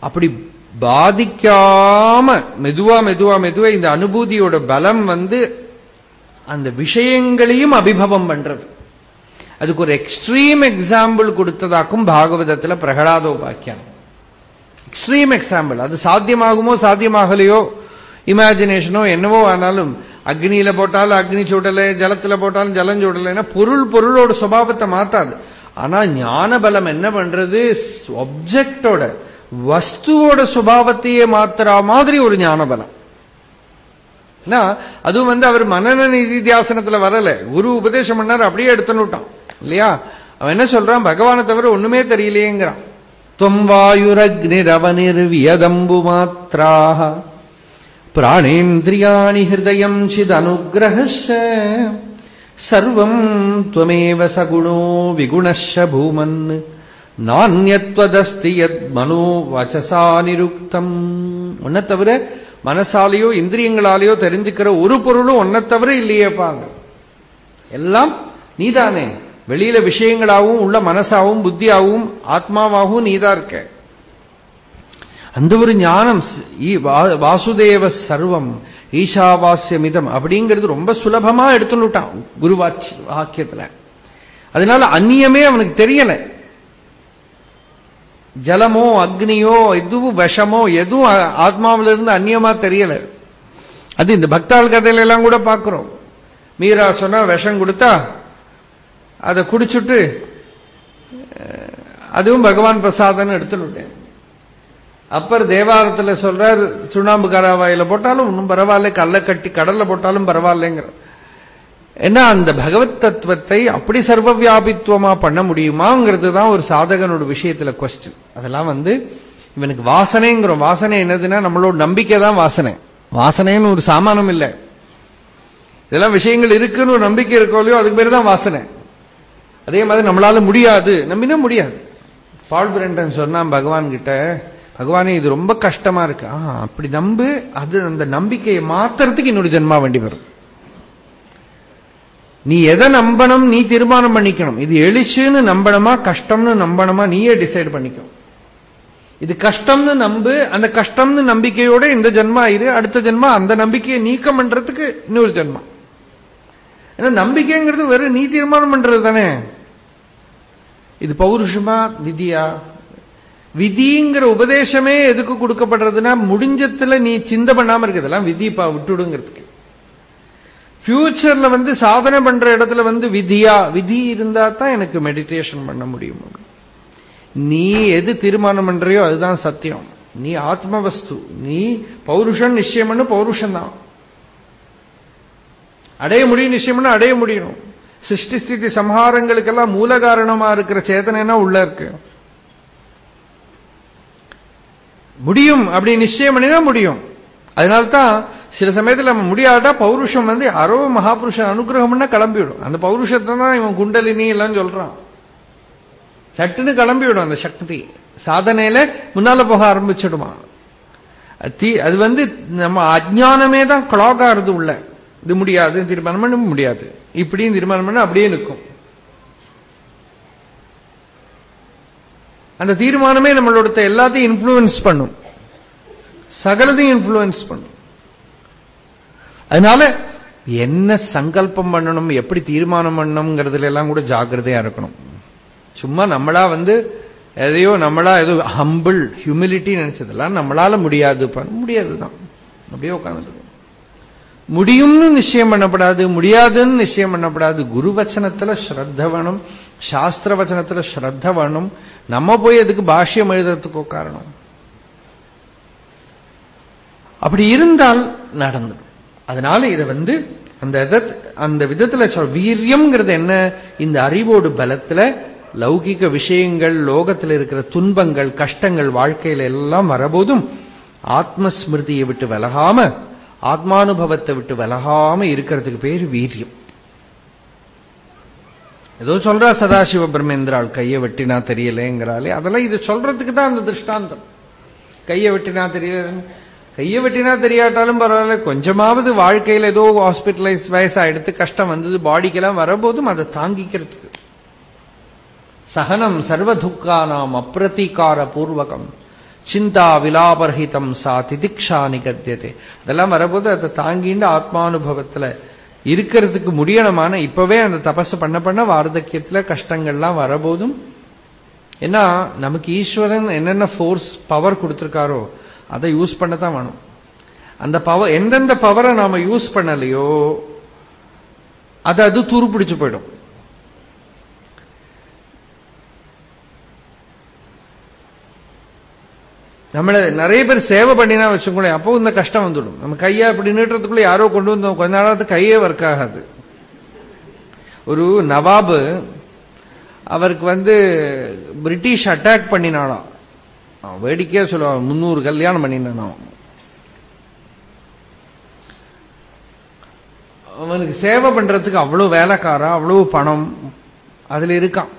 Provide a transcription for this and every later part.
அப்படி பாதிக்காம மெதுவா மெதுவா மெதுவா இந்த அனுபூதியோட பலம் வந்து அந்த விஷயங்களையும் அபிபவம் பண்றது. அதுக்கு ஒரு எக்ஸ்ட்ரீம் எக்ஸாம்பிள் கொடுத்ததாக்கும் பாகவதத்துல பிரகலாதோபாக்கியம் எக்ஸ்ட்ரீம் எக்ஸாம்பிள் அது சாத்தியமாகுமோ சாத்தியமாகலையோ இமேஜினேஷனோ என்னவோ ஆனாலும் அக்னியில போட்டாலும் அக்னி சுடலை ஜலத்துல போட்டாலும் ஜலம் சுடலைன்னா பொருள் பொருளோட சுபாவத்தை மாத்தாது. ஆனா ஞான பலம் என்ன பண்றது? ஒப்ஜெக்டோட வஸ்துவோட சுபாவத்தையே மாத்திரா மாதிரி ஒரு ஞான பலம் அதுவும் வந்து அவர் மனந நிதித்தியாசனத்துல வரல. குரு உபதேசம் பண்ணார் அப்படியே எடுத்துனுட்டான் இல்லையா? அவன் என்ன சொல்றான்? பகவானை தவிர ஒண்ணுமே தெரியலையேங்கிறான். தொம்வாயுரக்னிரவனிர்வியதம்பு மாத்திராக பிராணேந்திரியாணி ஹிருதயம் சிதனுகிரகஷ சர்வம் துவமேவ சகுணோ விகுணஷ பூமன்னு நானியத்வதஸ்தி யத் மனோ வச்சசா நிருக்தம். ஒன்ன தவிர மனசாலேயோ இந்திரியங்களாலேயோ தெரிஞ்சுக்கிற ஒரு பொருளும் ஒன்னை தவிர இல்லையேப்பாங்க. எல்லாம் நீதானே. வெளியில விஷயங்களாகவும் உள்ள மனசாவும் புத்தியாகவும் ஆத்மாவாகவும் நீதான் இருக்க. அந்த ஒரு ஞானம் வாசுதேவ சர்வம் ஈஷாவாஸ்யமிதம் அப்படிங்கிறது ரொம்ப சுலபமா எடுத்துட்டான் குரு வாக்கியத்துல. அதனால அந்நியமே அவனுக்கு தெரியலை. ஜலமோ அக்னியோ எதுவும் விஷமோ எதுவும் ஆத்மாவில இருந்து அந்நியமா தெரியல. அது இந்த பக்தாள் கதையில எல்லாம் கூட பாக்குறோம் மீரா சொன்னா விஷம் கொடுத்தா அதை குடிச்சுட்டு அதுவும் பகவான் பிரசாதம் எடுத்துட்டேன் அப்பர் தேவாரத்தில் சொல்றார் சுண்ணாம்பு கராவாயில போட்டாலும் ஒன்றும் பரவாயில்ல கல்லை கட்டி கடல்ல போட்டாலும் பரவாயில்லைங்கிற ஏன்னா அந்த பகவத் தத்துவத்தை அப்படி சர்வ வியாபித்துவமா பண்ண முடியுமாங்கிறது தான் ஒரு சாதகனோட விஷயத்துல கொஸ்டின் அதெல்லாம் வந்து இவனுக்கு வாசனைங்கிறோம். வாசனை என்னதுன்னா நம்மளோட நம்பிக்கை தான் வாசனை. வாசனைன்னு ஒரு சாமானம் இல்லை. இதெல்லாம் விஷயங்கள் இருக்குன்னு ஒரு நம்பிக்கை இருக்கோ இல்லையோ அதுக்கு பேர் தான் வாசனை. அதே மாதிரி நம்மளால முடியாது. நம்பினா முடியாது. பால் பிரண்டன் சொன்னான் பகவான் கிட்ட பகவானே இது ரொம்ப கஷ்டமா இருக்கு. ஆ அப்படி நம்பு. அது அந்த நம்பிக்கையை மாத்துறதுக்கு இன்னொரு ஜென்மா வேண்டி வரும். நீ எதை நம்பணும் நீ தீர்மானம் பண்ணிக்கணும். இது எழுச்சுன்னு நம்பணுமா கஷ்டம்னு நம்பணுமா நீயே டிசைட் பண்ணிக்கணும் இது கஷ்டம்னு நம்பு அந்த கஷ்டம்னு நம்பிக்கையோட இந்த ஜென்மா ஆயிரு அடுத்த ஜென்மா அந்த நம்பிக்கையை நீக்கம் பண்றதுக்கு இன்னொரு ஜென்மா. ஏன்னா நம்பிக்கைங்கிறது வெறும் நீ தீர்மானம் பண்றது தானே. இது பௌருஷமா விதியா? விதிங்கிற உபதேசமே எதுக்கு கொடுக்கப்படுறதுன்னா முடிஞ்சத்துல நீ சிந்த பண்ணாம இருக்கிறதெல்லாம் விதிப்பா விட்டுடுங்கிறதுக்கு. ஃபியூச்சர்ல வந்து சாதனை பண்ற இடத்துல வந்து விதியா? விதி இருந்தா தான் எனக்கு மெடிடேஷன் பண்ண முடியும். நீ எது தீர்மானம் பண்றியோ அதுதான் சத்தியம். நீ ஆத்ம வஸ்து நீ பௌருஷன் நிச்சயம்னு பௌருஷன் தான். அடைய முடியும் நிச்சயம்னு அடைய முடியணும் சிருஷ்டி ஸ்திதி சம்ஹாரங்களுக்கெல்லாம் மூல காரணமா இருக்கிற சேதனைனா உள்ள இருக்கு. முடியும். அப்படி நிச்சயம் பண்ணினா முடியும். அதனால்தான் சில சமயத்தில் நம்ம முடியாட்டா பௌருஷம் வந்து யாரோ மகாபுருஷன் அனுகிரகம்னா கிளம்பிவிடும். அந்த பௌருஷத்தை தான் இவன் குண்டலினி எல்லாம் சொல்றான். சட்டுன்னு கிளம்பிவிடும் அந்த சக்தி. சாதனையில முன்னால போக ஆரம்பிச்சிடுமா. அது வந்து நம்ம அஜானமே தான் கிளாக் ஆறுது உள்ள. இது முடியாது தீர்மானம் பண்ண முடியாது. இப்படியும் தீர்மானம் பண்ண அப்படியே நிற்கும். அந்த தீர்மானமே நம்மளோட எல்லாத்தையும் இன்ஃபுளுன்ஸ் பண்ணும். சகலதையும் இன்ஃபுளுன்ஸ் பண்ணும். அதனால என்ன சங்கல்பம் பண்ணணும் எப்படி தீர்மானம் பண்ணணுங்கிறதுல எல்லாம் கூட ஜாகிரதையா இருக்கணும். சும்மா நம்மளா வந்து எதையோ நம்மளா ஏதோ ஹம்பிள் ஹியூமிலிட்டி நினைச்சதெல்லாம் நம்மளால முடியாது பண்ண முடியாதுதான். அப்படியே உட்காந்துட்டு முடியும்னு நிச்சயம் பண்ணப்படாது முடியாதுன்னு நிச்சயம் பண்ணப்படாது. குரு வச்சனத்துல ஸ்ரத்த வேணும் சாஸ்திர வச்சனத்துல ஸ்ரத்த வேணும். நம்ம போய் அதுக்கு பாஷ்யம் எழுதுறதுக்கோ காரணம் அப்படி இருந்தால் நடந்துடும். அதனால இதை வந்து அந்த அந்த விதத்துல சொல் வீரியம்ங்கிறது என்ன? இந்த அறிவோடு பலத்துல லௌகிக விஷயங்கள் லோகத்தில் இருக்கிற துன்பங்கள் கஷ்டங்கள் வாழ்க்கையில எல்லாம் வரபோதும் ஆத்மஸ்மிருதியை விட்டு விலகாம ஆத்மானுபவத்தை விட்டு விலகாம இருக்கிறதுக்கு பேர் வீரியம். ஏதோ சொல்றா சதாசிவ பிரம்மேந்திராள் கையை வெட்டினா தெரியலேங்கிறாலே அதெல்லாம் இது சொல்றதுக்கு தான் அந்த திருஷ்டாந்தம். கையை வெட்டினா தெரியல. கையை வெட்டினா தெரியாட்டாலும் பரவாயில்ல. கொஞ்சமாவது வாழ்க்கையில் ஏதோ ஹாஸ்பிட்டலைஸ் வயசாயிடுத்து கஷ்டம் வந்தது பாடிக்கெல்லாம் வரபோதும் அதை தாங்கிக்கிறதுக்கு. சகனம் சர்வதுக்கா நாம் அப்பிரதீகார பூர்வகம் சிந்தா விலாபரஹிதம் சா திதிக்ஷா நிகத்தியதே. அதெல்லாம் வரபோது அதை தாங்கிண்டு ஆத்மானுபவத்துல இருக்கிறதுக்கு முடியணுமான இப்பவே அந்த தபஸ் பண்ண பண்ண வார்த்தக்கியத்துல கஷ்டங்கள்லாம் வரபோதும் ஏன்னா நமக்கு ஈஸ்வரன் என்னென்ன ஃபோர்ஸ் பவர் கொடுத்திருக்காரோ அதை யூஸ் பண்ணத்தான் வேணும். அந்த பவர் எந்தெந்த பவரை நாம யூஸ் பண்ணலையோ அது அது துருப்பிடிச்சு போயிடும். நம்மளை நிறைய பேர் சேவை பண்ணினா வச்சுக்கோங்களேன் அப்போ இந்த கஷ்டம் வந்துடும். நம்ம கையை அப்படி நீட்டுறதுக்குள்ள யாரோ கொண்டு வந்தோம் கொஞ்ச நாளாவது கையே ஒர்க் ஆகாது. ஒரு நவாபு அவருக்கு வந்து பிரிட்டிஷ் அட்டாக் பண்ணினாலாம் அவன் வேடிக்கையே சொல்லுவான் முந்நூறு கல்யாணம் பண்ணினான் அவனுக்கு சேவை பண்றதுக்கு அவ்வளவு வேலைக்காரா அவ்வளவு பணம் அதுல இருக்கான்.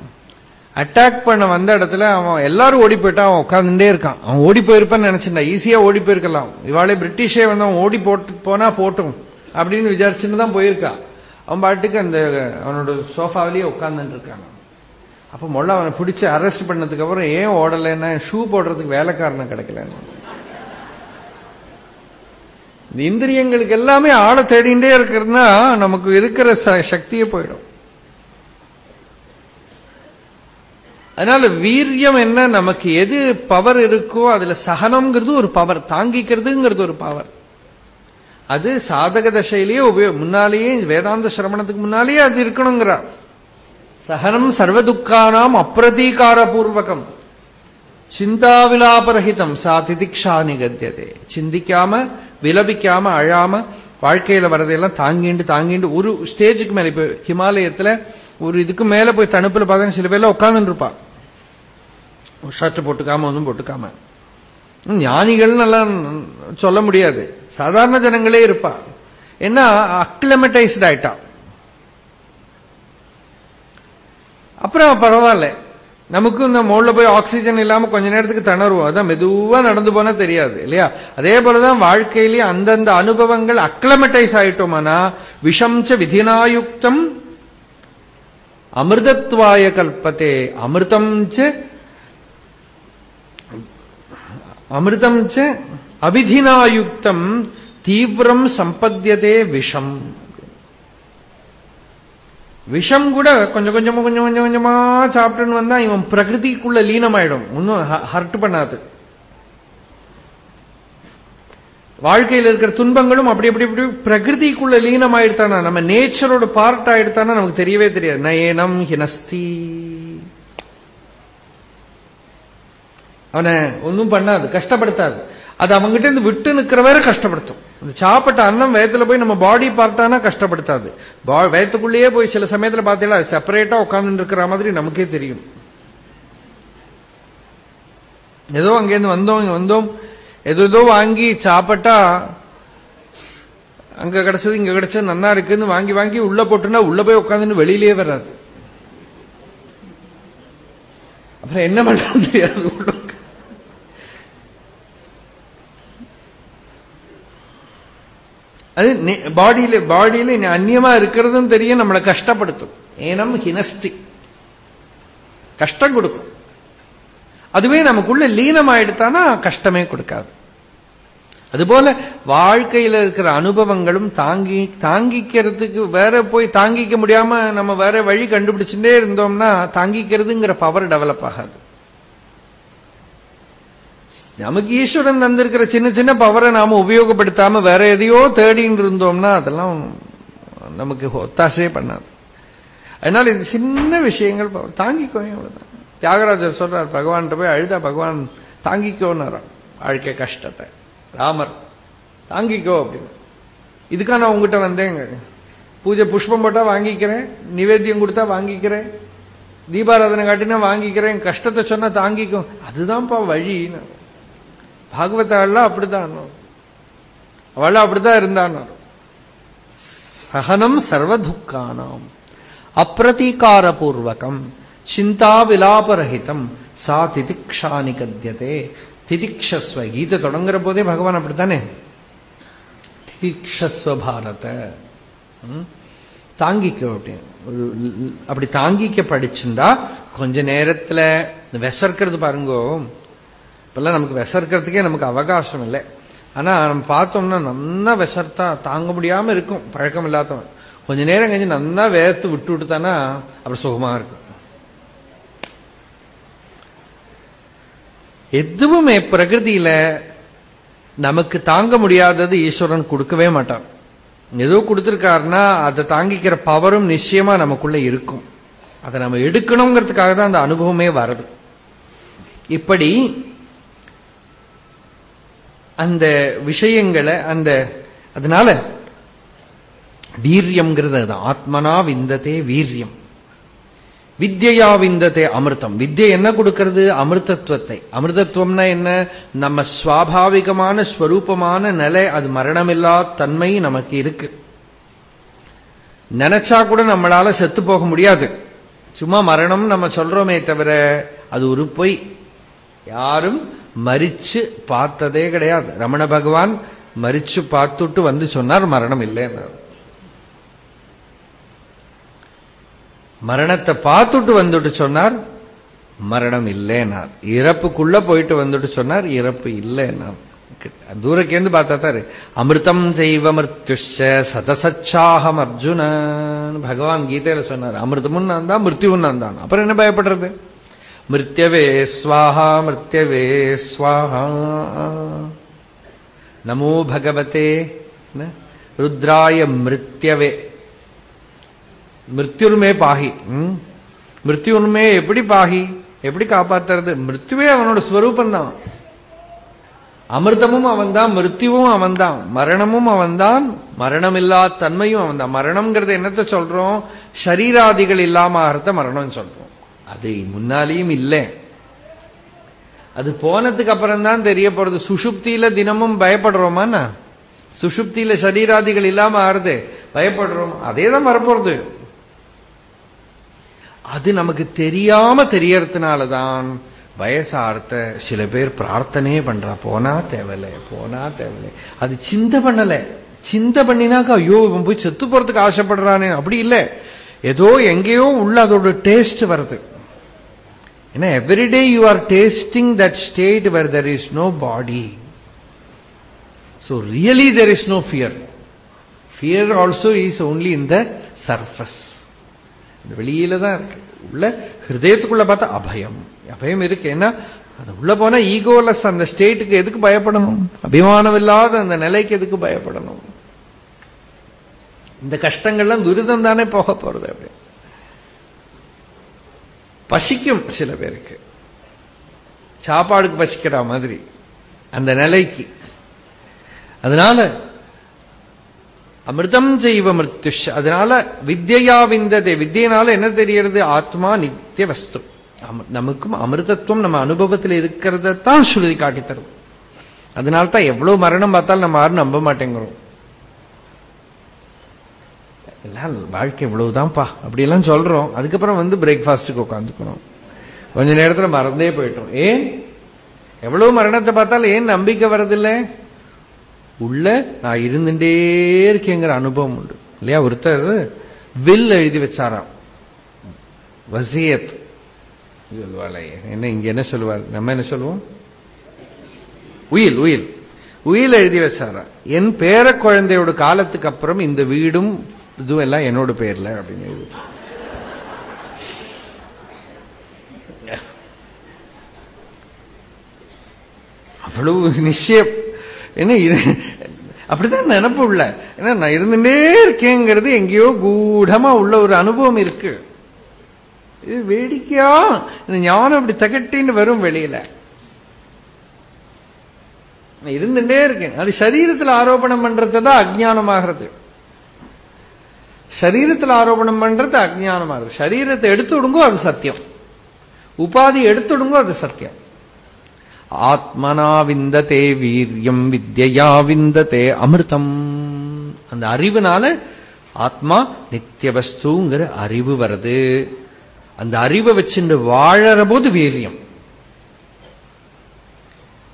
அட்டாக் பண்ண வந்த இடத்துல அவன் எல்லாரும் ஓடி போயிட்டான் அவன் உட்காந்துட்டே இருக்கான். அவன் ஓடி போயிருப்பான்னு நினைச்சிருந்தா ஈஸியா ஓடி போயிருக்கலாம். இவாளே பிரிட்டிஷே வந்து அவன் ஓடி போட்டு போனா போட்டும் அப்படின்னு விசாரிச்சுன்னு தான் போயிருக்கான் அவன் பாட்டுக்கு அந்த அவனோட சோஃபாவிலேயே உட்காந்துட்டு இருக்கான். அப்ப மொள்ள அவனை பிடிச்சு அரெஸ்ட் பண்ணதுக்கு அப்புறம் ஏன் ஓடலைன்னா ஷூ போடுறதுக்கு வேலைக்காரனும் கிடைக்கல. இந்த இந்திரியங்களுக்கு எல்லாமே ஆளை தேடிண்டே இருக்கிறதுனா நமக்கு இருக்கிற சக்தியே போயிடும். அதனால வீரியம் என்ன? நமக்கு எது பவர் இருக்கோ அதுல சகனம்ங்கிறது ஒரு பவர் தாங்கிக்கிறதுங்கிறது ஒரு பவர் அது சாதக தசையிலேயே உபயோக முன்னாலேயே வேதாந்த சிரமணத்துக்கு முன்னாலேயே அது இருக்கணுங்கிறான். சகனம் சர்வதுக்கானாம் அப்பிரதீகார பூர்வகம் சிந்தாவிலாபரஹிதம் சா திதிக்ஷா நிகத்தியதே சிந்திக்காம விலபிக்காம அழாம வாழ்க்கையில வரதையெல்லாம் தாங்கிண்டு தாங்கிண்டு ஒரு ஸ்டேஜுக்கு மேல இப்ப ஹிமாலயத்துல ஒரு இதுக்கு மேல போய் தணுப்புல பார்த்தா சில பேர்ல உட்காந்துட்டு இருப்பா ஷர்ட் போட்டுக்காம ஒன்றும் போட்டுக்காம. ஞானிகள் நல்லா சொல்ல முடியாது. சாதாரண ஜனங்களே இருப்பா. ஏன்னா அக்ளமடைஸ்ட் ஆயிட்டா. அப்புறம் பரவாயில்ல. நமக்கும் இந்த மோட்ல போய் ஆக்சிஜன் இல்லாம கொஞ்ச நேரத்துக்கு தணருவோம் அதான் மெதுவா நடந்து போனா தெரியாது இல்லையா? அதே போலதான் வாழ்க்கையிலேயே அந்தந்த அனுபவங்கள் அக்ளமடைஸ் ஆயிட்டோமானா விஷம்ச விதினாயுக்தம் அமிர்தத்வாய கல்பத்தே அமிர்தம் அமிர்தம் அவிதினாயுக்தம் தீவிரம் சம்பத்தியதே விஷம். விஷம் கூட கொஞ்சம் கொஞ்சமா கொஞ்சம் கொஞ்சம் கொஞ்சமா சாப்பிட்டுன்னு வந்தா இவன் பிரகிருதிக்குள்ள லீனமாயிடும். ஒன்னும் ஹர்ட் பண்ணாது. வாழ்க்கையில் இருக்கிற துன்பங்களும் அப்படி அப்படி அப்படி பிரகிருதிக்குள்ள லீனம் ஆயிடுத்தானா நம்ம நேச்சரோட பார்ட் ஆயிடுத்தானா? நமக்கு தெரியவே தெரியாது. நயனம் ஹினஸ்தி. அவனை ஒன்றும் பண்ணாது. கஷ்டப்படுத்தாது. அது அவங்ககிட்ட இருந்து விட்டு நிற்கிற வரை கஷ்டப்படுத்தும். இந்த சாப்பிட்ட அன்னம் வயத்துல போய் நம்ம பாடி பார்ட்டானா கஷ்டப்படுத்தாது. வயத்துக்குள்ளேயே போய் சில சமயத்துல பார்த்தீங்களா செப்பரேட்டா உட்கார்ந்து இருக்கிற மாதிரி நமக்கே தெரியும். ஏதோ அங்கேருந்து வந்தோம் இங்க வந்தோம் ஏதோ வாங்கி சாப்பிட்டா அங்க கிடைச்சது இங்க கிடைச்சது நன்னா இருக்குன்னு வாங்கி வாங்கி உள்ள போட்டுனா உள்ள போய் உட்காந்துன்னு வெளியிலேயே வராது. அப்புறம் என்ன பண்றது? தெரியாது அது பாடியில பாடியில அந்நியமா இருக்கிறதும் தெரியும் நம்மளை கஷ்டப்படுத்தும். ஏனம் ஹினஸ்தி. கஷ்டம் கொடுக்கும். அதுவே நமக்குள்ள லீனமாயிடுத்தானா கஷ்டமே கொடுக்காது. அதுபோல வாழ்க்கையில இருக்கிற அனுபவங்களும் தாங்கி தாங்கிக்கிறதுக்கு வேற போய் தாங்கிக்க முடியாம நம்ம வேற வழி கண்டுபிடிச்சுட்டே இருந்தோம்னா தாங்கிக்கிறதுங்கிற பவர் டெவலப் ஆகாது. நமக்கு ஈஸ்வரன் தந்திருக்கிற சின்ன சின்ன பவரை நாம உபயோகப்படுத்தாம வேற எதையோ தேடின்னு இருந்தோம்னா அதெல்லாம் நமக்கு ஒத்தாசையே பண்ணாது. அதனால இது சின்ன விஷயங்கள் தாங்கிக்கோ அவ்வளவுதான் தியாகராஜர் சொல்றார் பகவான்கிட்ட போய் அழுதா பகவான் தாங்கிக்கோன்னு வாழ்க்கை கஷ்டத்தை. ராமர் தாங்கிக்கோ அப்படின்னு. இதுக்காக நான் உங்ககிட்ட வந்தேங்க. பூஜை புஷ்பம் போட்டா வாங்கிக்கிறேன் நிவேத்தியம் கொடுத்தா வாங்கிக்கிறேன் தீபாராதனை காட்டினா வாங்கிக்கிறேன் கஷ்டத்தை சொன்னா தாங்கிக்கும் அதுதான்ப்பா வழின்னு. பாகவதாள்லாம் அப்படித்தான் அவள் அப்படித்தான் இருந்தான். சகனம் சர்வதுக்கானாம். அப்பிரதீகாரபூர்வகம். சிந்தா விலாபரஹிதம் சா திதிக்ஷா நிகத்தியதே திதிக்ஷஸ்வ. கீதை தொடங்குற போதே பகவான் அப்படித்தானே? திதிக்ஷஸ்வ பாரத. தாங்கிக்கோ அப்படின்னு ஒரு அப்படி தாங்கிக்க படிச்சுண்டா கொஞ்ச நேரத்துல விசர்க்கிறது பாருங்கோ. இப்பெல்லாம் நமக்கு விசர்க்கிறதுக்கே நமக்கு அவகாசம் இல்லை ஆனா நம்ம பார்த்தோம்னா நல்லா விசர்த்தா தாங்க முடியாம இருக்கும் பழக்கம் இல்லாதவன். கொஞ்ச நேரம் கழிஞ்சு நல்லா வேர்த்து விட்டு விட்டுத்தானா அப்புறம் சுகமா இருக்கும். எதுவுமே பிரகிருதியில நமக்கு தாங்க முடியாதது ஈஸ்வரன் கொடுக்கவே மாட்டான். ஏதோ கொடுத்துருக்காருன்னா அதை தாங்கிக்கிற பவரும் நிச்சயமா நமக்குள்ள இருக்கும். அதை நம்ம எடுக்கணுங்கிறதுக்காக தான் அந்த அனுபவமே வருது இப்படி அந்த விஷயங்களை அந்த அதனால வீரியம்ங்கிறது அது ஆத்மனா விந்ததே வீரியம். வித்யா விந்ததே அமிர்தம். வித்யை என்ன கொடுக்கறது? அமிர்தத்துவத்தை. அமிர்தத்துவம்னா என்ன? நம்ம சுவாபாவிகமான ஸ்வரூபமான நிலை அது மரணமில்லா தன்மை நமக்கு இருக்கு. நினைச்சா கூட நம்மளால செத்து போக முடியாது. சும்மா மரணம் நம்ம சொல்றோமே தவிர அது ஒரு பொய். யாரும் மரிச்சு பார்த்ததே கிடையாது. ரமண பகவான் மறிச்சு பார்த்துட்டு வந்து சொன்னார் மரணம் இல்லைன்னு மரணத்தை பார்த்துட்டு வந்துட்டு சொன்னார் மரணம் இல்லைனார் இறப்புக்குள்ள போயிட்டு வந்துட்டு சொன்னார் இறப்பு இல்லைனார் தூரக்கேந்து பார்த்தா தாரு அமிர்தம் செய்வ மிருத்யுஷ சதசச்சாகம் அர்ஜுனன் பகவான் கீதையில சொன்னார் அமிர்தமும் நான் தான் மிருத்யுவும் நான் தான். அப்புறம் என்ன பயப்படுறது? மிருத்யவே ஸ்வாஹா மிருத்யவே ஸ்வாஹா. நமோ பகவதே ருத்ராய மிருத்யவே. மிருத்யுர்மே பாகி மிருத்யுர்மே எப்படி பாகி? எப்படி காப்பாத்துறது? மிருத்யுவே அவனோட ஸ்வரூபம் தான் அமிர்தமும் அவன்தான் மிருத்யுவும் அவன்தான். மரணமும் அவன்தான் மரணமில்லா தன்மையும் அவன்தான். மரணம்ங்கிறது என்னத்த சொல்றோம்? ஷரீராதிகள் இல்லாம ஆகிறத மரணம் சொல்றோம். அது முன்னாலேயும் இல்லை. அது போனதுக்கு அப்புறம் தான் தெரிய போறது சுஷுப்தியில தினமும் பயப்படுறோமா சுஷுப்தியில சரீராதிகள் இல்லாம ஆறுது. பயப்படுறோம். அதே தான் வரப்போறது. அது நமக்கு தெரியாம தெரியறதுனாலதான் வயசார்த்த சில பேர் பிரார்த்தனையே பண்றா. போனா தேவையில்லை போனா தேவையில்லை. அது சிந்தை பண்ணல. சிந்தை பண்ணினாக்கா ஐயோ இவன் போய் செத்து போறதுக்கு ஆசைப்படுறானே. அப்படி இல்லை. ஏதோ எங்கேயோ உள்ள அதோட டேஸ்ட் வருது. ஏன்னா everyday you are tasting that state where there is no body so really there is no fear fear also is only in the surface இந்த வெளியில தான் இருக்கு. உள்ள ஹிருதயத்துக்குள்ள பார்த்தா அபயம். அபயம் இருக்கு. ஏன்னா அது உள்ள போனா ஈகோலஸ் அந்த ஸ்டேட்டுக்கு எதுக்கு பயப்படணும்? அபிமானம் இல்லாத அந்த நிலைக்கு எதுக்கு பயப்படணும்? இந்த கஷ்டங்கள்லாம் துரிதம் தானே போக போறது அப்படின்னு பசிக்கும் சில பேருக்கு. சாப்பாடுக்கு பசிக்கிற மாதிரி அந்த நிலைக்கு. அதனால அமிர்தம் செய்வ மிருத்யுஷ் அதனால வித்யா விந்ததே. வித்தியனால என்ன தெரியறது ஆத்மா நித்திய வஸ்து. நமக்கும் அமிர்தத்துவம் நம்ம அனுபவத்தில் இருக்கிறத தான் சுருதி காட்டித்தரும். அதனால தான் எவ்வளவு மரணம் பார்த்தாலும் நம்ம யாரும் நம்ப மாட்டேங்கிறோம். எல்லாம் வாழ்க்கை இவ்வளவுதான்ப்பா. அப்படியெல்லாம் சொல்றோம். அதுக்கப்புறம் வந்து பிரேக்ஃபாஸ்ட்டுக்கு உட்காந்துக்கணும். கொஞ்ச நேரத்தில் மறந்தே போயிட்டோம். ஏன்? எவ்வளவு மரணத்தை பார்த்தாலும் ஏன் நம்பிக்கை வரதில்லை உள்ள நான் இருந்துட்டே இருக்கேங்கிற அனுபவம் உண்டு. இல்லையா? ஒருத்தர் வில் எழுதி வச்சாராம். வசியத் சொல்லுவாளே. என்ன இங்க என்ன சொல்லுவார் நம்ம என்ன சொல்லுவோம்? உயில் உயில். உயில் எழுதி வச்சாரா என் பேர குழந்தையோட காலத்துக்கு அப்புறம் இந்த வீடும் இதுவெல்லாம் என்னோட பேர்ல அப்படின்னு அவ்வளவு நிச்சயம் என்ன இது? அப்படிதான் நினப்பு உள்ள. ஏன்னா நான் இருந்துட்டே இருக்கேங்கிறது எங்கேயோ கூடமா உள்ள ஒரு அனுபவம் இருக்கு. இது வேடிக்கையா? இந்த ஞானம் அப்படி தகட்டின்னு வரும் வெளியில. நான் இருந்துட்டே இருக்கேன். அது சரீரத்தில் ஆரோபணம் பண்றது தான் அஜானமாகிறது சரீரத்தில் ஆரோபணம் பண்றது அஜானமாகிறது சரீரத்தை எடுத்து விடுங்கோ அது சத்தியம். உபாதி எடுத்துடுங்கோ அது சத்தியம். ஆத்மனா விந்ததே வீரியம் வித்யா விந்ததே அமிர்தம். அந்த அறிவுனால ஆத்மா நித்திய வஸ்துங்கிற அறிவு வருது. அந்த அறிவை வச்சுட்டு வாழற போது வீரியம்.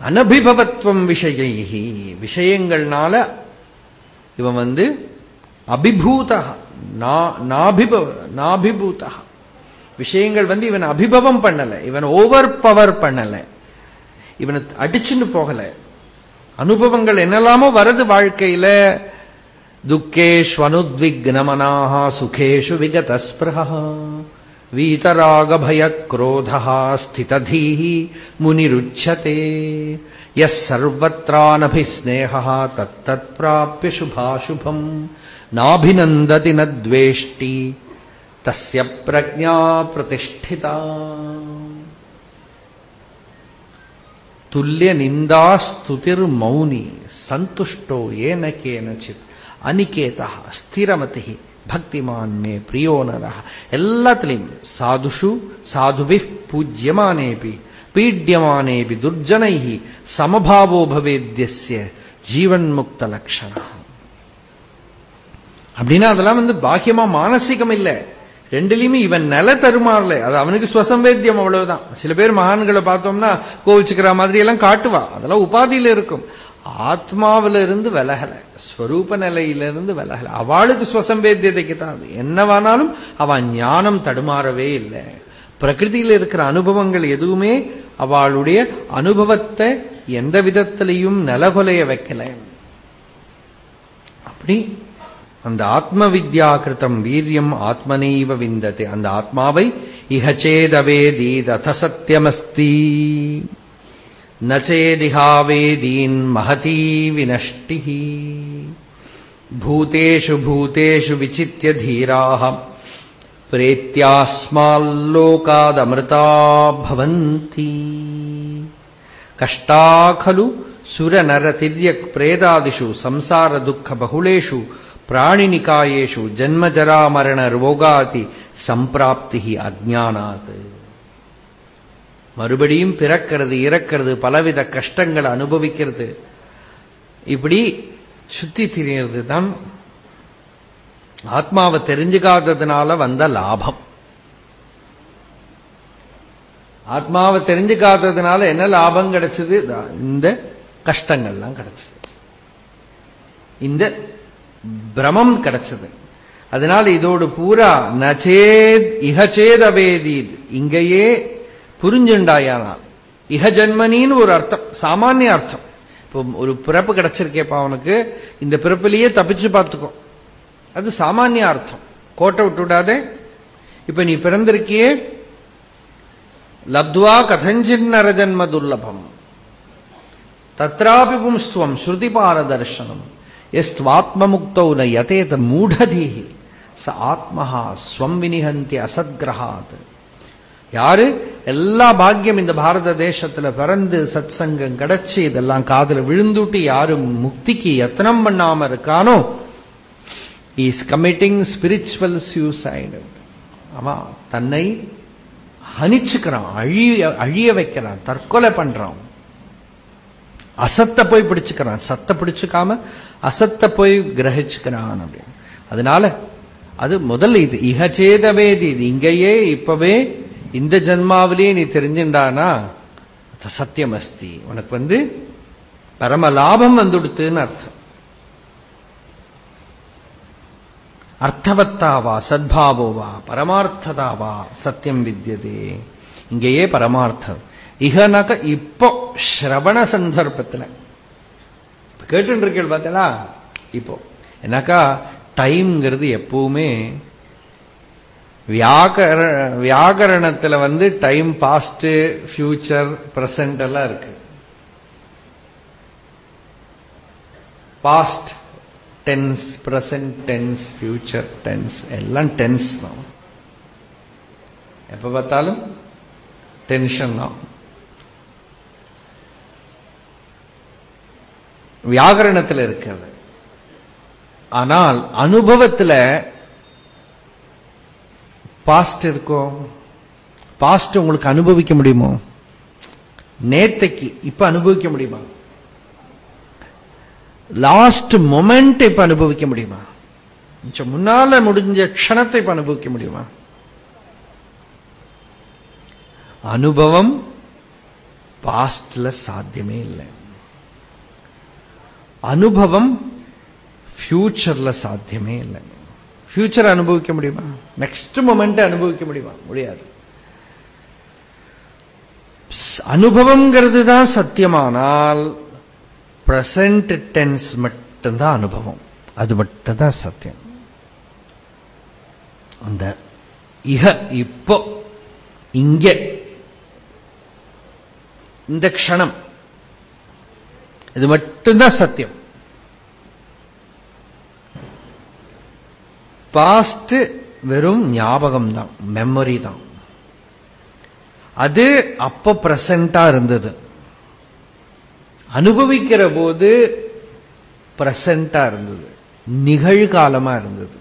அனபிபவத்துவம் விஷயி விஷயங்கள்னால இவன் வந்து அபிபூதகா நாபிபூத விஷயங்கள் வந்து இவன் அபிபவம் பண்ணல. இவன் ஓவர் பவர் பண்ணல. இவனை அடிச்சுன்னு போகல. அனுபவங்கள் என்னெல்லாமோ வருது வாழ்க்கையில. துக்கேஷ்வனுத்விக்னமனாக சுகேஷு விகதஸ்பிருஹ. வீதராகபய குரோதா ஸ்திததீஹி முனிருச்சதே. எஸ் சர்வத்ரானபிஸ்நேகா தத்தத் నాభినందతి నద్వేష్టి తస్య ప్రజ్ఞా ప్రతిష్ఠిత తుల్య నిందాస్తుతిర్మౌని సంతుష్టో ఏన కేనచిత్ ಅನಿಕೇತ ಸ್ಥಿರಮತಿ ಭಕ್ತಿಮಾನ್ ಮೇ ಪ್ರಿಯೋ ನರಃ ಎಲ್ಲತಲಿಂ ಸಾಧುಷು ಸಾಧುಭಿ ಪೂಜ್ಯಮಾನೇಪಿ ಪೀಡ್ಯಮಾನೇಪಿ ದುರ್ಜನೈ ಸಮಭಾವೋ ಭವೇದ್ಯಸ್ಯ ಜೀವನ್ಮುಕ್ತ ಲಕ್ಷಣ அப்படின்னா அதெல்லாம் வந்து பாக்கியமா மானசீகம் இல்லை. ரெண்டுலயுமே இவன் நில தருமாறல. அது அவனுக்கு சுவசம்பேத்தியம் அவ்வளவுதான். சில பேர் மகான்களை பார்த்தோம்னா கோவிச்சுக்கிற மாதிரி எல்லாம் காட்டுவா. அதெல்லாம் உபாதியில இருக்கும். ஆத்மாவில இருந்து விலகல. ஸ்வரூப நிலையிலிருந்து விலகல. அவளுக்கு சுவசம்பேத்தியதைக்கு தான் அது. என்னவானாலும் அவன் ஞானம் தடுமாறவே இல்லை. பிரகிருதியில இருக்கிற அனுபவங்கள் எதுவுமே அவளுடைய அனுபவத்தை எந்த விதத்திலையும் நிலகொலைய வைக்கல. அப்படி அந்த ஆத்ம வித்யா கிருத்தம் வீரியம் ஆத்மனைவ விந்தத்தை அந்த ஆத்மாவை இகச்சேதவேதீத் அத சத்தியமஸ்தி நச்சேதிஹாவேதீன் மகதீ வினஷ்டி பூதேஷு பூதேஷு விசித்திய தீராः प्रेत्यास्माल्लोकादमृता भवन्ति कष्टा खलु सुरनरतिर्यक्प्रेदादिषु संसारदुःखबहुलेषु பிராணி பிராணிநிகாயேஷு ஜன்மஜராமரண ரோகாதி சம்பிராப்தி அஜானாத் மறுபடியும் பிறக்கிறது இறக்கிறது பலவித கஷ்டங்களை அனுபவிக்கிறது இப்படி சுத்தி திரியறது தான் ஆத்மாவை தெரிஞ்சுக்காததுனால வந்த லாபம் ஆத்மாவை தெரிஞ்சுக்காததுனால என்ன லாபம் கிடைச்சது இந்த கஷ்டங்கள்லாம் கிடைச்சது இந்த பிரமம் கிடைச்சது. அதனால இதோடு பூரா நச்சேத் இகச்சேத் அவேதீத் இங்கேயே புரிஞ்சுண்டாயானால் இக ஜன்மனின்னு ஒரு அர்த்தம் சாமானிய அர்த்தம். இப்போ ஒரு பிறப்பு கிடைச்சிருக்கேப்பா அவனுக்கு இந்த பிறப்புலேயே தப்பிச்சு பார்த்துக்கோ. அது சாமானிய அர்த்தம். கோட்டை விட்டுவிடாதே இப்ப நீ பிறந்திருக்கியே லப்துவா கதஞ்சின் நரஜன்ம துர்லபம் தத்ராபி பும்ஸ்துவம் ஸ்ருதி பாரதர்ஷனம் எஸ்துவாத்மமுக்தௌ ந யதேத மூடதீஹி ச ஆத்மஹா ஸ்வம் வினிஹந்தி அசத்கிரகாத் யாரு எல்லா பாக்கியம் இந்த பாரத தேசத்துல பிறந்து சத் சங்கம் கிடைச்சு இதெல்லாம் காதல விழுந்துட்டு யாரு முக்திக்கு எத்தனம் பண்ணாம இருக்கானோ? இஸ் கமிட்டிங் ஸ்பிரிச்சுவல் சூசைடு ஆமா தன்னை ஹனிச்சுக்கிறான் அழிய அழிய வைக்கிறான் தற்கொலை பண்றான். அசத்தை போய் பிடிச்சுக்கிறான். சத்தை பிடிச்சுக்காம அசத்தை போய் கிரகிச்சுக்கிறான் அப்படின்னு. அதனால அது முதல்ல இது. இகச்சேதவேதி இது. இங்கேயே இப்பவே இந்த ஜென்மாவிலேயே நீ தெரிஞ்சுண்டானா? சத்தியம் அஸ்தி. உனக்கு வந்து பரம லாபம் வந்துடுத்துன்னு அர்த்தம். அர்த்தவத்தாவா சத்பாவோவா பரமார்த்ததாவா சத்தியம் வித்தியதே இங்கேயே பரமார்த்தம். இகனக இப்போ ஸ்ரவண சந்தர்ப்பத்தில். கேட்டு இருக்கீள் பார்த்தீங்களா இப்போ. என்னக்கா டைம்ங்கிறது எப்பவுமே வியாகர வியாகரணத்தில் வந்து டைம் பாஸ்ட் ஃபியூச்சர் பிரசன்ட் எல்லாம் இருக்கு. Past tense present tense future tense எல்லாம் டென்ஸ் தான். எப்ப பார்த்தாலும் டென்ஷன் தான். வியாகரணத்தில் இருக்கிறது ஆனால் அனுபவத்தில் பாஸ்ட் இருக்கும் பாஸ்ட் உங்களுக்கு அனுபவிக்க முடியுமோ? நேத்தைக்கு இப்ப அனுபவிக்க முடியுமா? லாஸ்ட் மொமெண்ட் இப்ப அனுபவிக்க முடியுமா? முன்னால முடிஞ்ச க்ஷணத்தை இப்ப அனுபவிக்க முடியுமா? அனுபவம் பாஸ்ட்ல சாத்தியமே இல்லை. அனுபவம் ஃபியூச்சர்ல சாத்தியமே இல்லை. ஃபியூச்சர் அனுபவிக்க முடியுமா? நெக்ஸ்ட் மொமெண்ட் அனுபவிக்க முடியுமா? முடியாது. அனுபவம்ங்கிறது தான் சத்தியமானால் பிரசன்ட் டென்ஸ் மட்டும்தான் அனுபவம். அது மட்டும்தான் சத்தியம். அந்த இக இப்போ இங்கே இந்த க்ஷணம் இது மட்டும்தான் சத்தியம். பாஸ்ட் வெறும் ஞாபகம் தான் மெமரி தான். அது அப்ப பிரசண்டா இருந்தது. அனுபவிக்கிற போது பிரசண்டா இருந்தது. நிகழ்காலமா இருந்தது.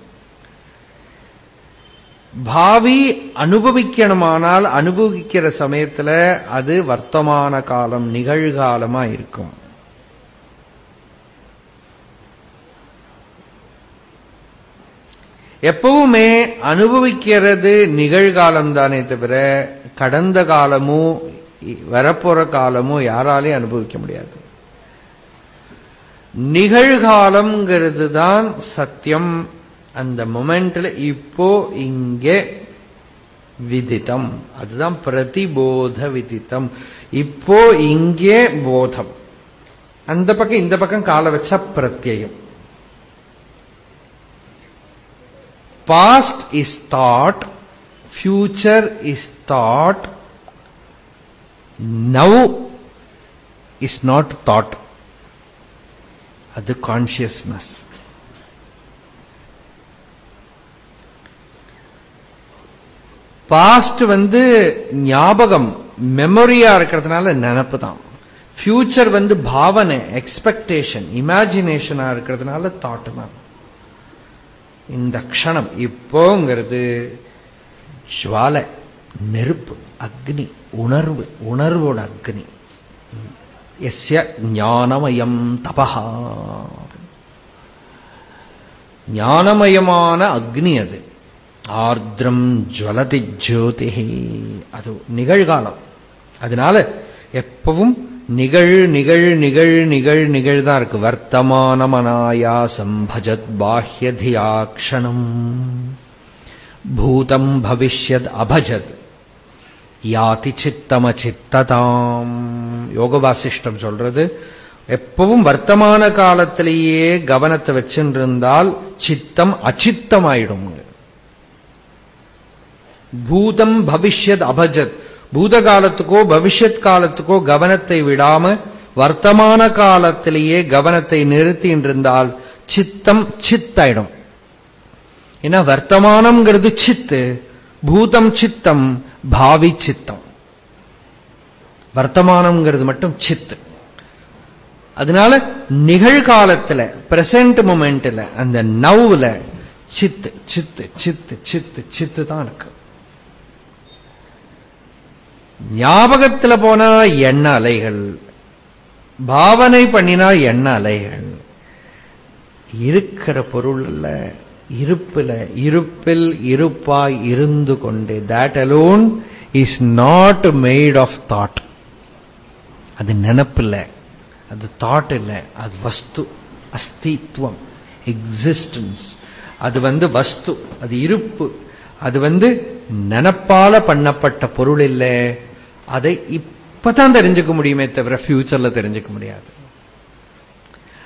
பாவி அனுபவிக்கணுமானால் அனுபவிக்கிற சமயத்துல அது வர்த்தமான காலம் நிகழ்காலமா இருக்கும். எப்பவுமே அனுபவிக்கிறது நிகழ்காலம் தானே தவிர கடந்த காலமோ வரப்போற காலமோ யாராலையும் அனுபவிக்க முடியாது. நிகழ்காலம்ங்கிறது தான் சத்தியம். அந்த மொமெண்ட்ல இப்போ இங்கே விதித்தம். அதுதான் பிரதிபோத விதித்தம். இப்போ இங்கே போதம். அந்த பக்கம் இந்த பக்கம் கால வச்சா பிரத்யம் past is thought future is thought now is not thought அது கான்சியஸ்னஸ் பாஸ்ட் வந்து ஞாபகம் மெமரியா இருக்கிறதுனால நினப்பு தான். ஃபியூச்சர் வந்து பாவனை எக்ஸ்பெக்டேஷன் இமேஜினேஷனா இருக்கிறதுனால தாட்டு தான். இந்த க்ஷணம் இப்போங்கிறது ஜுவாலை நெருப்பு அக்னி உணர்வு உணர்வோட அக்னி. எஸ்ய ஞானமயம் தபஹா. ஞானமயமான அக்னி அது. ஆர்திரம் ஜுவலதி ஜோதி அது நிகழ்காலம். அதனால எப்பவும் நிகழ் நிகழ் நிகழ் நிகழ் நிகழ்தான் இருக்கு. வர்த்தமானம் அநாயாசம் பஜத் பாஹ்யதியாக்ஷணம் பூதம் பவிஷ்யத் அபஜத். யாதி சித்தம சித்ததாம் யோக வாசிஷ்டம் சொல்றது எப்பவும் வர்த்தமான காலத்திலேயே கவனத்தை வச்சுருந்தால் சித்தம் அச்சித்தமாயிடும் பூதம் பவிஷ்யத் அபஜத். பூத காலத்துக்கோ பவிஷத் காலத்துக்கோ கவனத்தை விடாம வர்த்தமான காலத்திலேயே கவனத்தை நிறுத்தின்னு இருந்தால் சித்தம் சித்தாயிடும். ஏன்னா வர்த்தமானம்ங்கிறது சித்து பூதம் சித்தம் பாவி சித்தம். வர்த்தமானம்ங்கிறது மட்டும் சித்து. அதனால நிகழ்காலத்துல பிரசன்ட் மூமெண்ட்ல அந்த நவ்ல சித்து சித்து சித்து சித்து சித்து தான் இருக்கு. ஞாபகத்தில் போனா எண்ண அலைகள் பாவனை பண்ணினா எண்ண அலைகள். இருக்கிற பொருள் அல்ல இருப்பில் இருப்பில் இருப்பாய் இருந்து கொண்டே. That alone is not made of thought அது நினப்பில்லை அது தாட் இல்லை அது வஸ்து அஸ்தித்வம் எக்ஸிஸ்டன்ஸ் அது வந்து வஸ்து அது இருப்பு. அது வந்து நினப்பால பண்ணப்பட்ட பொருள் இல்லை. அதை இப்பதான் தெரிஞ்சுக்க முடியுமே தவிர ஃபியூச்சர்ல தெரிஞ்சுக்க முடியாது.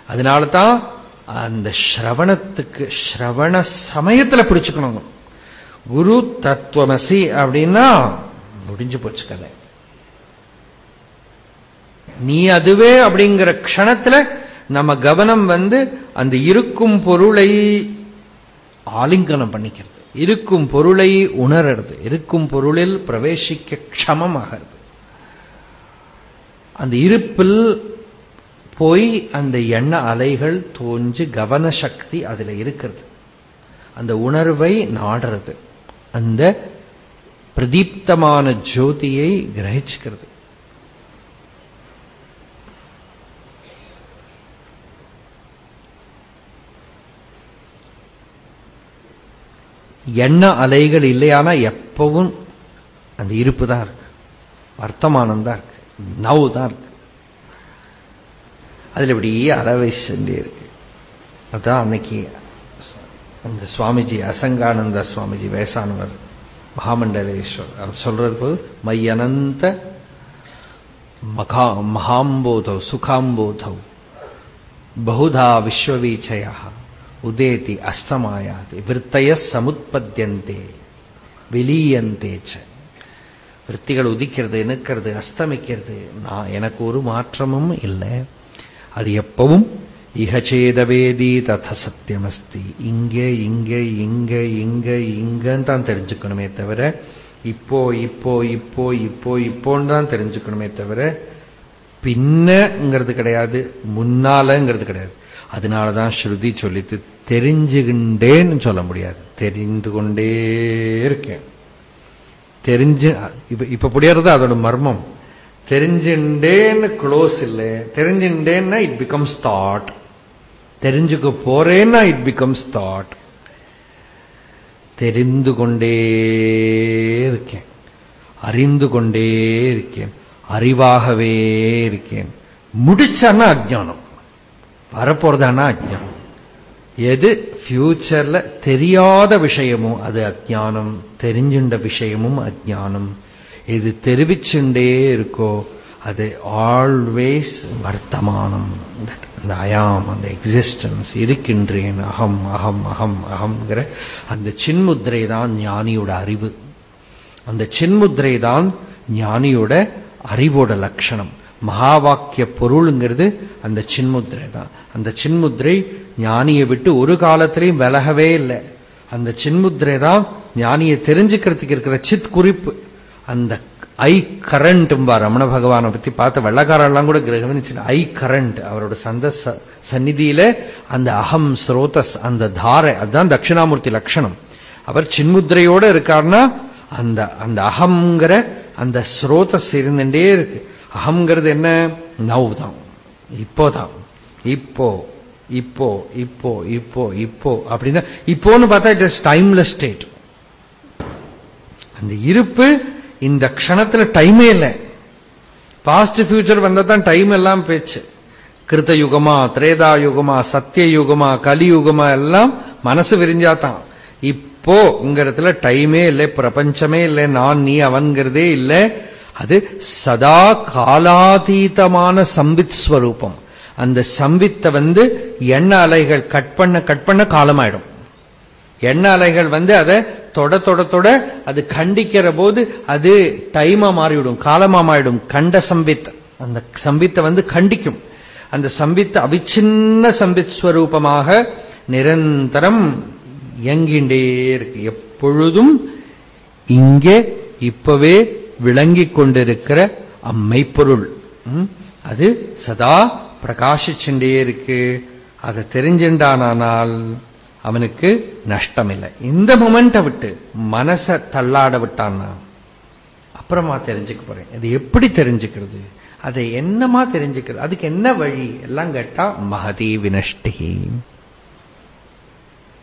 அதனால தான் அந்த ஸ்ரவணத்துக்கு ஸ்ரவண சமயத்துல பிடிச்சுக்கணும். குரு தத்துவமசி அப்படின்னா முடிஞ்சு போச்சு கதை. நீ அதுவே அப்படிங்கிற க்ஷணத்துல நம்ம கவனம் வந்து அந்த இருக்கும் பொருளை ஆலிங்கனம் பண்ணிக்கிறது. இருக்கும் பொருளை உணர்றது இருக்கும் பொருளில் பிரவேசிக்க க்ஷமமாகிறது. அந்த இருப்பில் போய் அந்த எண்ண அலைகள் தோன்றி கவன சக்தி அதில் இருக்கிறது. அந்த உணர்வை நாடுறது. அந்த பிரதீப்தமான ஜோதியை கிரகிச்சுக்கிறது. எண்ண அலைகள் இல்லையானா எப்பவும் அந்த இருப்பு தான் இருக்கு. வர்த்தமானம் தான் இருக்கு. நவ் தான் இருக்கு. அதில் இப்படியே அளவை சென்றே இருக்கு. அதான் அன்னைக்கு அந்த சுவாமிஜி அசங்கானந்த சுவாமிஜி வயசானவர் மகாமண்டலேஸ்வர் அவர் சொல்றது போது மை அனந்த மகா மகாம்போதவ் சுகாம்போதௌ பகுதா விஸ்வவீச்சய உதேதி அஸ்தமாயாது விற்பய சமுத்பத்தியந்தே விலீயந்தே ச விற்த்திகள் உதிக்கிறது நிற்கிறது அஸ்தமிக்கிறது நான் எனக்கு ஒரு மாற்றமும் இல்லை அது எப்பவும் இகச்சேதவேதி தத சத்தியமஸ்தி இங்கே இங்கே இங்கே இங்கே இங்கன்னு தான் தெரிஞ்சுக்கணுமே தவிர இப்போ இப்போ இப்போ இப்போ இப்போன்னு தான் தெரிஞ்சுக்கணுமே தவிர பின்னங்கிறது கிடையாது முன்னாலங்கிறது கிடையாது அதனால தான் ஸ்ருதி சொல்லித்து தெரிஞ்சுகின்றேன்னு சொல்ல முடியாது. தெரிந்து கொண்டே இருக்கேன். தெரிஞ்சு இப்போ இப்போ புரியறது அதோட மர்மம். தெரிஞ்சுண்டேன்னு க்ளோஸ் இல்லை. தெரிஞ்சுண்டேன்னா இட் பிகம்ஸ் தாட் தெரிஞ்சுக்க போறேன்னா இட் பிகம்ஸ் தாட் தெரிந்து கொண்டே இருக்கேன். அறிந்து கொண்டே இருக்கேன். அறிவாகவே இருக்கேன். முடிச்சான்னா அஜானம் வரப்போறதானா அஜ்ஞானம்? எது ஃபியூச்சர்ல தெரியாத விஷயமோ அது அஜ்ஞானம். தெரிஞ்சுண்ட விஷயமும் அஜ்ஞானம். எது தெரிவிச்சுண்டே இருக்கோ அது ஆல்வேஸ் வர்த்தமானம். அந்த அயாம் அந்த எக்ஸிஸ்டன்ஸ் இருக்கின்றேன் அகம் அகம் அகம் அகம்ங்கிற அந்த சின்முத்திரை தான் ஞானியோட அறிவு. அந்த சின்முத்திரை தான் ஞானியோட அறிவோட லட்சணம் மகா வாக்கிய பொருளுங்கிறது அந்த சின்முத்திரை தான். அந்த சின்முத்திரை ஞானியை விட்டு ஒரு காலத்திலையும் விலகவே இல்லை. அந்த சின்முத்திரை தான் ஞானியை தெரிஞ்சுக்கிறதுக்கு இருக்கிற சித் குறிப்பு அந்த ஐ கரண்ட்பா ரமண பகவானை பத்தி பார்த்த வெள்ளக்காரெல்லாம் கூட கிரகணிச்சு ஐ கரண்ட் அவரோட சந்த சந்நிதியில அந்த அகம் ஸ்ரோதஸ் அந்த தாரை அதுதான் தட்சிணாமூர்த்தி லட்சணம். அவர் சின்முத்திரையோட இருக்காருன்னா அந்த அந்த அகம்ங்கிற அந்த ஸ்ரோதஸ் இருந்துட்டே இருக்கு. அகங்கிறது என்ன? நவ் தான். இப்போதான் இப்போ இப்போ இப்போ இப்போ இப்போ அப்படின்னா இப்போன்னு பார்த்தா இட் இஸ் டைம்லெஸ் ஸ்டேட் அந்த இருப்பு இந்த க்ஷணத்துல டைமே இல்லை. பாஸ்ட் ஃபியூச்சர் வந்தா தான் டைம் எல்லாம் பேச்சு. கிருத்த யுகமா திரேதா யுகமா சத்திய யுகமா கலியுகமா எல்லாம் மனசு விரிஞ்சாதான். இப்போங்கிறதுல டைமே இல்லை பிரபஞ்சமே இல்லை நான் நீ அவன்கிறதே இல்லை. அது சதா காலாதீதமான சம்பித் ஸ்வரூபம். அந்த சம்பித்தை வந்து எண்ண அலைகள் கட் பண்ண கட் பண்ண காலமாயிடும். எண்ண அலைகள் வந்து அதை தொட தொட தொட அது கண்டிக்கிற போது அது டைமா மாறிவிடும் காலமா மாறிடும் கண்ட சம்பித் அந்த சம்பித்தை வந்து கண்டிக்கும். அந்த சம்பித் அவிச்சின்ன சம்பித் ஸ்வரூபமாக நிரந்தரம் இயங்கின்றே இருக்கு. எப்பொழுதும் இங்கே இப்பவே விளங்கிக் கொண்டிருக்கிற அம்மை பொருள் அது சதா பிரகாசிச்சுட்டே இருக்கு. அதை தெரிஞ்சின்றானால் அவனுக்கு நஷ்டம் இல்லை இந்த மொமெண்ட்டை விட்டு மனசை தள்ளாட விட்டான்னா அப்புறமா தெரிஞ்சுக்க போறேன். அது எப்படி தெரிஞ்சுக்கிறது? அதை என்னமா தெரிஞ்சுக்கிறது? அதுக்கு என்ன வழி? எல்லாம் கேட்டா மகதி வினஷ்டி.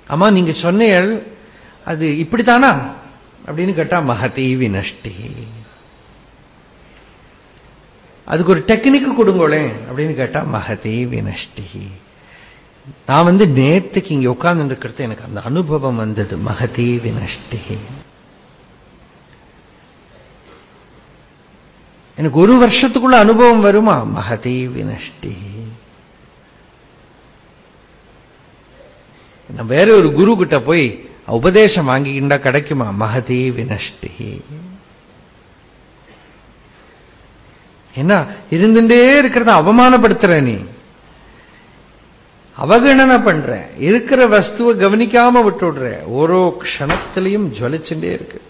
ஆமா நீங்க சொன்னீர்கள் அது இப்படித்தானா? அப்படின்னு கேட்டா மகதி வினஷ்டி. அதுக்கு ஒரு டெக்னிக் கொடுங்களேன் அப்படின்னு கேட்டா மகதே வினஷ்டி நான் வந்து நேற்றுக்கு இங்க உட்கார்ந்துருக்கிறது எனக்கு அந்த அனுபவம் வந்தது. மகதே வினஷ்டி எனக்கு ஒரு வருஷத்துக்குள்ள அனுபவம் வருமா? மகதே வினஷ்டி நான் வேற ஒரு குரு கிட்ட போய் உபதேசம் வாங்கிக்கிண்டா கிடைக்குமா? மகதே வினஷ்டி என்ன? இருந்துட்டே இருக்கிறத அவமானப்படுத்துற நீ. அவகணனை பண்ற. இருக்கிற வஸ்துவை கவனிக்காம விட்டுடுற. ஓரோ க்ஷணத்திலையும் ஜுவலிச்சுட்டே இருக்கு.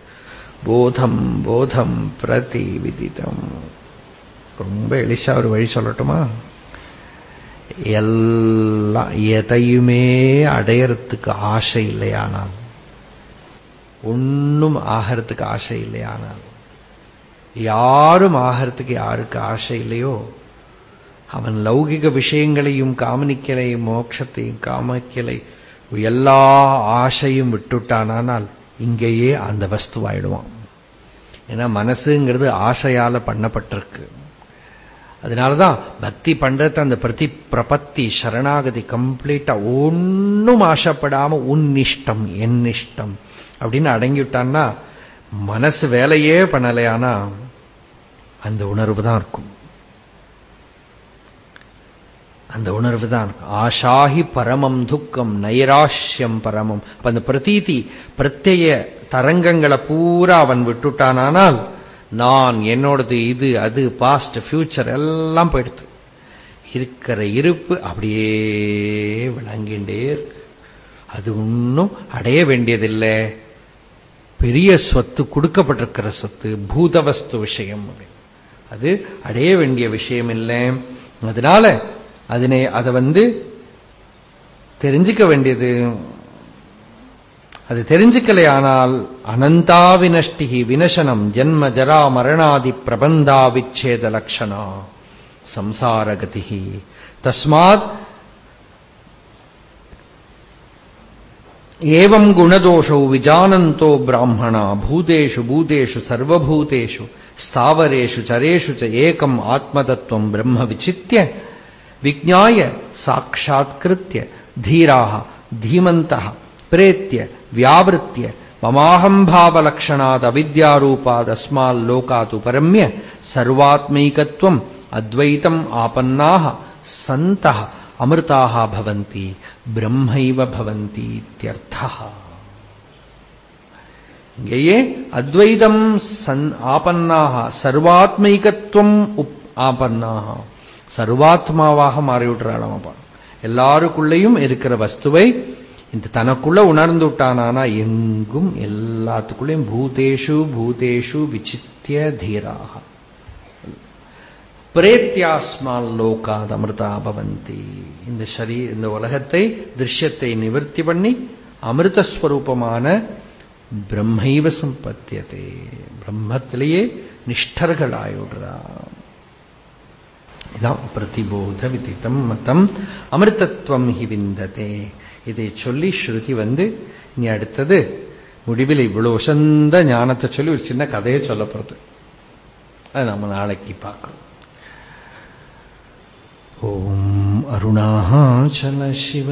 போதம் போதம் பிரதி விதிதம் ரொம்ப எளிசா ஒரு வழி சொல்லட்டுமா? எல்லாம் எதையுமே அடையறதுக்கு ஆசை இல்லையானால் ஒன்றும் ஆகிறதுக்கு ஆசை இல்லையானால் யாரும் ஆகிறதுக்கு யாருக்கு ஆசை இல்லையோ அவன் லௌகிக விஷயங்களையும் காமனிக்கலை மோட்சத்தையும் காமிக்கலை எல்லா ஆசையும் விட்டுட்டானால் இங்கேயே அந்த வஸ்துவாயிடுவான். ஏன்னா மனசுங்கிறது ஆசையால பண்ணப்பட்டிருக்கு. அதனாலதான் பக்தி பண்றது அந்த பிரதி பிரபத்தி சரணாகதி கம்ப்ளீட்டா ஒன்னும் ஆசைப்படாம உன் இஷ்டம் என் இஷ்டம் அப்படின்னு அடங்கிவிட்டான்னா மனசு வேலையே பண்ணலையானா அந்த உணர்வு தான் இருக்கும். அந்த உணர்வு தான் ஆஷாஹி பரமம் துக்கம் நைராஷ்யம் பரமம். அப்ப அந்த பிரதீதி பிரத்யய தரங்கங்களை பூரா அவன் விட்டுட்டானால் நான் என்னோடது இது அது பாஸ்ட் ஃபியூச்சர் எல்லாம் போயிடுத்து. இருக்கிற இருப்பு அப்படியே விளங்கிண்டே இருக்கு. அது ஒன்றும் அடைய வேண்டியதில்லை. பெரிய சொத்து கொடுக்கப்பட்டிருக்கிற சொத்து பூதவஸ்து விஷயம் அப்படின்னு. அது அடைய வேண்டிய விஷயம் இல்லை அதனால அதனை அதை வந்து தெரிஞ்சுக்க வேண்டியது. அது தெரிஞ்சுக்கலையானால் அனந்தா வினஷ்டிகி வினசனம் ஜன்ம ஜரா மரணாதி பிரபந்தா விச்சேத லட்சணா சம்சாரகதி தஸ்மாத் ஏவம் குணதோஷௌ விஜானந்தோ பிராமணா பூதேஷு பூதேஷு சர்வபூதேஷு. स्थावरेशु चरेशु च एकम आत्मतत्व ब्रह्म विचित्य विज्ञाय, साक्षात्कृत्य, धीरा धीमत प्रेत्य, व्यावृत्य ममाहम्भावलक्षणादविद्यारूपादस्माल्लोकादुपरम्य सर्वात्मैकत्वम् अद्वैतम् आपन्नाः, सन्तः, अमृताः भवन्ति, ब्रह्मैव இங்கேயே அத்வைதம் சன் ஆபன்னாக சர்வாத்மைகத்துவம் உப் ஆபன்னாக சர்வாத்மாவாக மாறிவிடுறாளாம் அப்பா. எல்லாருக்குள்ளேயும் இருக்கிற வஸ்துவை இந்த தனக்குள்ள உணர்ந்துட்டானா எங்கும் எல்லாத்துக்குள்ளேயும் பூதேஷு பூதேஷு விசித்திய தீராக பிரேத்தியாஸ்மால் லோகாத் அமிர்தா பவந்தி. இந்த சரீ இந்த உலகத்தை திருஷ்யத்தை நிவர்த்தி பண்ணி அமிர்தஸ்வரூபமான பிரம்மைவ சம்பத்தியதே. பிரம்மத்திலேயே நிஷ்டர்களாயுடுறா. இதான் பிரதிபோத விதித்தம் மதம். அமிர்தத்துவம் ஹி விந்ததே. இதை சொல்லி ஸ்ருதி வந்து நீ அடுத்தது முடிவில் இவ்வளோ உசந்த ஞானத்தை சொல்லி ஒரு சின்ன கதையை சொல்ல போறது. அது நம்ம நாளைக்கு பார்க்கணும் ஓம் அருணாச்சல சிவ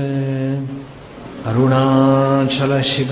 அருணாச்சல சிவ.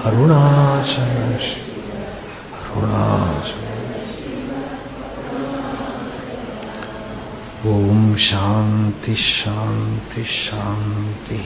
அருணாச்சல சிவ அருணாச்சல ஓம் சாந்தி ஷாந்தி ஷாந்தி